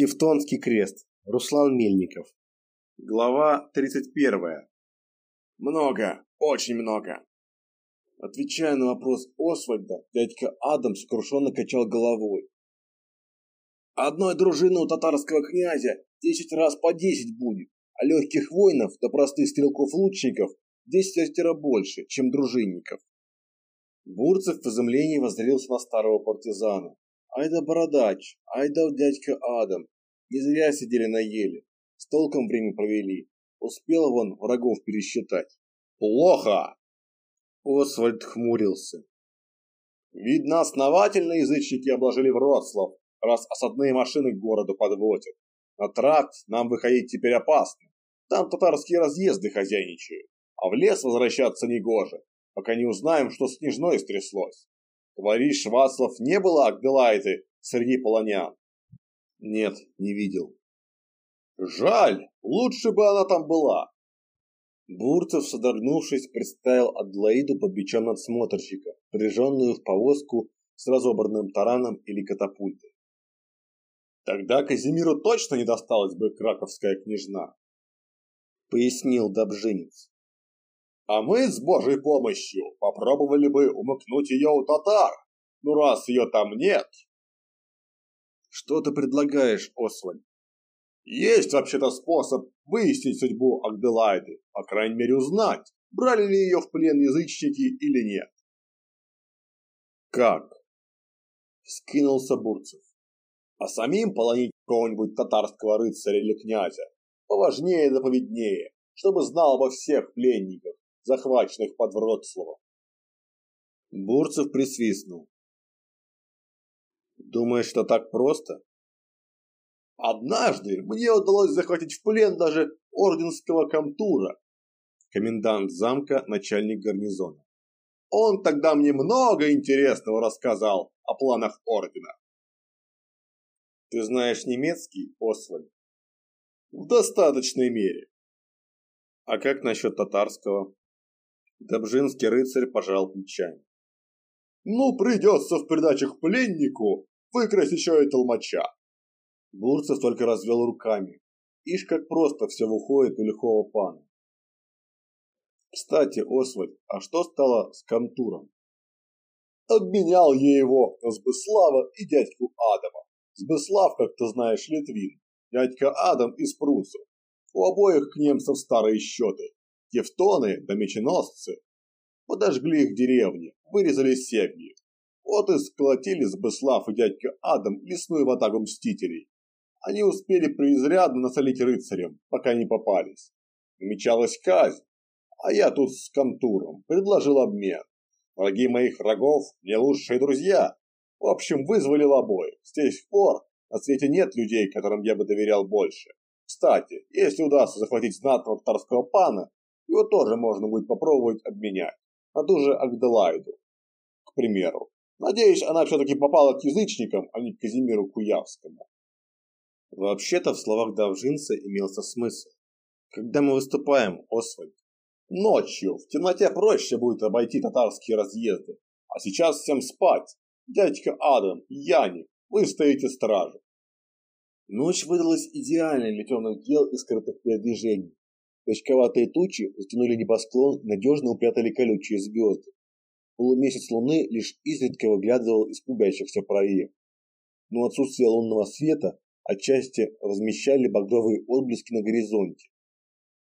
Тевтонский крест. Руслан Мельников. Глава 31. Много, очень много. Отвечая на вопрос Освальда, дядька Адам сокрушенно качал головой. Одной дружины у татарского князя десять раз по десять будет, а легких воинов да простых стрелков-лучников десятеро больше, чем дружинников. Бурцев в изумлении воззрелся на старого партизана. Ай да бородач, ай да дядька Адам. Не зря сидели на еле. С толком время провели. Успел вон врагов пересчитать. Плохо! Освальд хмурился. Видно, основательно язычники обложили Вроцлав, раз осадные машины к городу подводят. На тракт нам выходить теперь опасно. Там татарские разъезды хозяйничают, а в лес возвращаться негоже, пока не узнаем, что с княжной стряслось. Говоришь, Вацлав не было Агделайды среди полонян? Нет, не видел. Жаль, лучше бы она там была. Бурцев, содрогнувшись, представил Адлоиду под бичом надсмотрщика, прижженную в повозку с разобранным тараном или катапультой. Тогда Казимиру точно не досталась бы краковская княжна, пояснил Добжинец. А мы с Божьей помощью попробовали бы умыкнуть ее у татар. Ну раз ее там нет. Что ты предлагаешь, Освальд? Есть вообще-то способ выяснить судьбу Агделайды, по крайней мере узнать, брали ли ее в плен язычники или нет. Как? Скинулся Бурцев. А самим полонить какого-нибудь татарского рыцаря или князя поважнее да поведнее, чтобы знал обо всех пленниках, захваченных под Вроцлавом. Бурцев присвистнул. Думаешь, что так просто? Однажды мне удалось захватить в плен даже орденского комтура, комендант замка, начальник гарнизона. Он тогда мне много интересного рассказал о планах ордена. Ты знаешь немецкий, Освальд? В достаточной мере. А как насчет татарского? Добжинский рыцарь пожал плечами. Ну, придется в придачу к пленнику выкрасть еще и толмача. Бурцев только развел руками. Ишь, как просто все выходит у лихого пана. Кстати, Освальд, а что стало с Камтуром? Обменял я его на Сбыслава и дядьку Адама. Сбыслав, как ты знаешь, литвин. Дядька Адам из прусов. У обоих к немцам старые счеты. Тевтоны да меченосцы подожгли их деревни, вырезали семьи. Вот и сколотили Сбыслав и дядька Адам лесную ватагу мстителей. Они успели преизрядно насолить рыцарям, пока не попались. Намечалась казнь, а я тут с Камтуром предложил обмен. Враги моих врагов мне лучшие друзья. В общем, вызволил обоих. С тех пор на свете нет людей, которым я бы доверял больше. Кстати, если удастся захватить знатного татарского пана, его тоже можно будет попробовать обменять на ту же Агделайду, к примеру. Надеюсь, она все-таки попала к язычникам, а не к Казимиру Куявскому. Вообще-то в словах Давжинца имелся смысл. Когда мы выступаем, Освальд? Ночью, в темноте проще будет обойти татарские разъезды. А сейчас всем спать. Дядька Адам, Яни, вы стоите стражу. Ночь выдалась идеальной для темных дел и скрытых передвижений. Точковатые тучи затянули небосклон, надежно упрятали колючие звезды. Полумесяц луны лишь изредка выглядывал из клубящихся проек. Но отсутствие лунного света отчасти размещали багровые отблески на горизонте.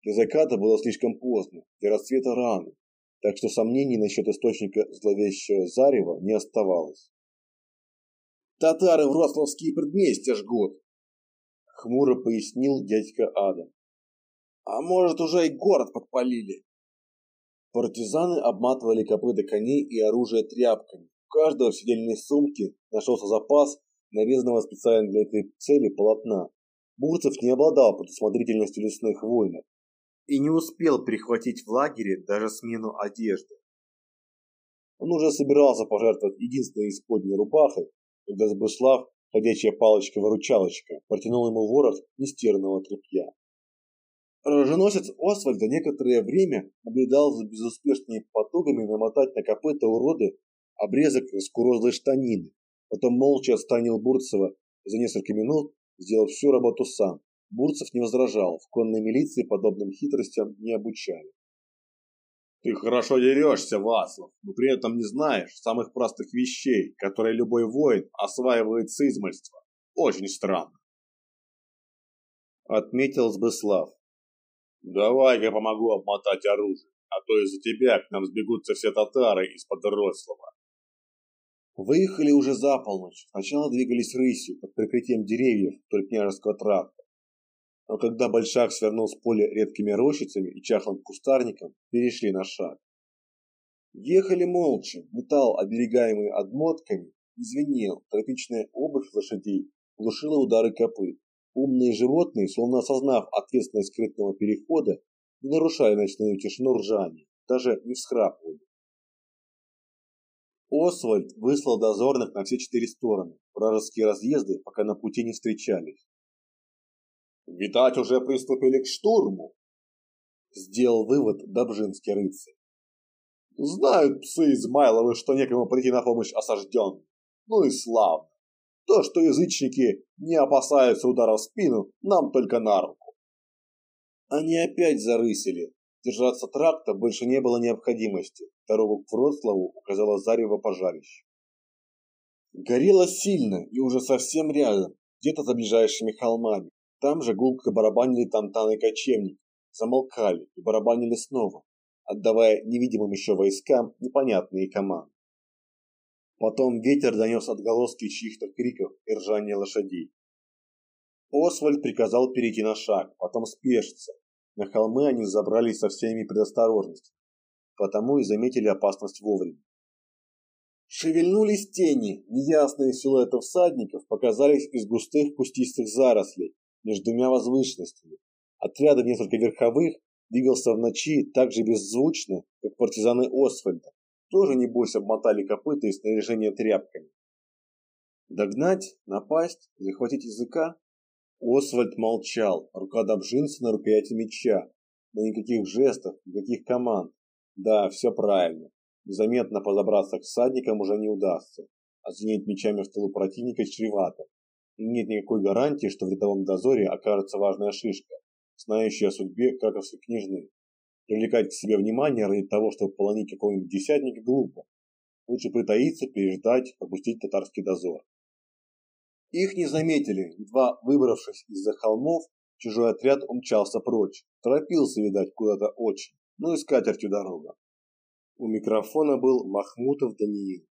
Для заката было слишком поздно, для рассвета рано, так что сомнений насчет источника зловещего зарева не оставалось. «Татары в Рославские предместья жгут!» — хмуро пояснил дядька Адам. А может, уже и город подпалили. Партизаны обматывали копыта коней и оружие тряпками. У каждого в сидельной сумке нашелся запас нарезанного специально для этой цели полотна. Бурцев не обладал предусмотрительностью лесных воинов и не успел перехватить в лагере даже смену одежды. Он уже собирался пожертвовать единственной исподней рубахой, когда Сбыслав, ходячая палочка-выручалочка, протянул ему ворох нестерного тряпья. Роженосец Освальда некоторое время наблюдал за безуспешными потугами намотать на копыта уроды обрезок скурозлой штанины, потом молча отстранил Бурцева за несколько минут сделал всю работу сам. Бурцев не возражал, в конной милиции подобным хитростям не обучали. Ты хорошо дерешься, Васлов, но при этом не знаешь самых простых вещей, которые любой воин осваивает с измальства. Очень странно. Отметил Сбыслав. Давай-ка помогу обмотать оружие, а то из-за тебя к нам сбегутся все татары из-под Рослова. Выехали уже за полночь. Сначала двигались рысью под прикрытием деревьев вдоль княжеского тракта. Но когда Большак свернул с поля редкими рощицами и чахлым кустарником, перешли на шаг. Ехали молча, металл, оберегаемый отмотками, извинел, тропичная обувь лошадей глушила удары копыт. Умные животные, словно осознав ответственность скрытного перехода, не нарушали ночную тишину ржания, даже не всхрапывали. Освальд выслал дозорных на все четыре стороны, вражеские разъезды пока на пути не встречались. «Видать, уже приступили к штурму», — сделал вывод Добжинский рыцарь. «Знают псы Измайловы, что некому прийти на помощь осажденным. Ну и славно. То, что язычники не опасаются удара в спину, нам только на руку». Они опять зарысили, Держаться тракта больше не было необходимости. Дорогу к Вроцлаву указала зарево пожарищ. Горело сильно и уже совсем рядом, где-то за ближайшими холмами. Там же гулко барабанили тантаны кочевники, замолкали и барабанили снова, отдавая невидимым еще войскам непонятные команды. Потом ветер донес отголоски чьих-то криков и ржания лошадей. Освальд приказал перейти на шаг, потом спешиться, на холмы они забрались со всеми предосторожностями, потому и заметили опасность вовремя. Шевельнулись тени, неясные силуэты всадников показались из густых кустистых зарослей между двумя возвышенностями. Отряд несколько верховых двигался в ночи так же беззвучно, как партизаны Освальда, тоже небось обмотали копыта и снаряжение тряпками. Догнать, напасть, захватить языка Освальд молчал, рука Добжинца на рукояти меча, но никаких жестов, никаких команд. Да, все правильно. Незаметно подобраться к всадникам уже не удастся, а звенеть мечами в тылу противника чревато. И нет никакой гарантии, что в рядовом дозоре окажется важная шишка, знающая о судьбе краковской княжны. Привлекать к себе внимание ради того, чтобы полонить какого-нибудь десятника, глупо. Лучше притаиться, переждать, пропустить татарский дозор. Их не заметили, едва выбравшись из-за холмов, чужой отряд умчался прочь. Торопился, видать, куда-то очень, ну и с катертью дорога. У микрофона был Махмутов Даниил.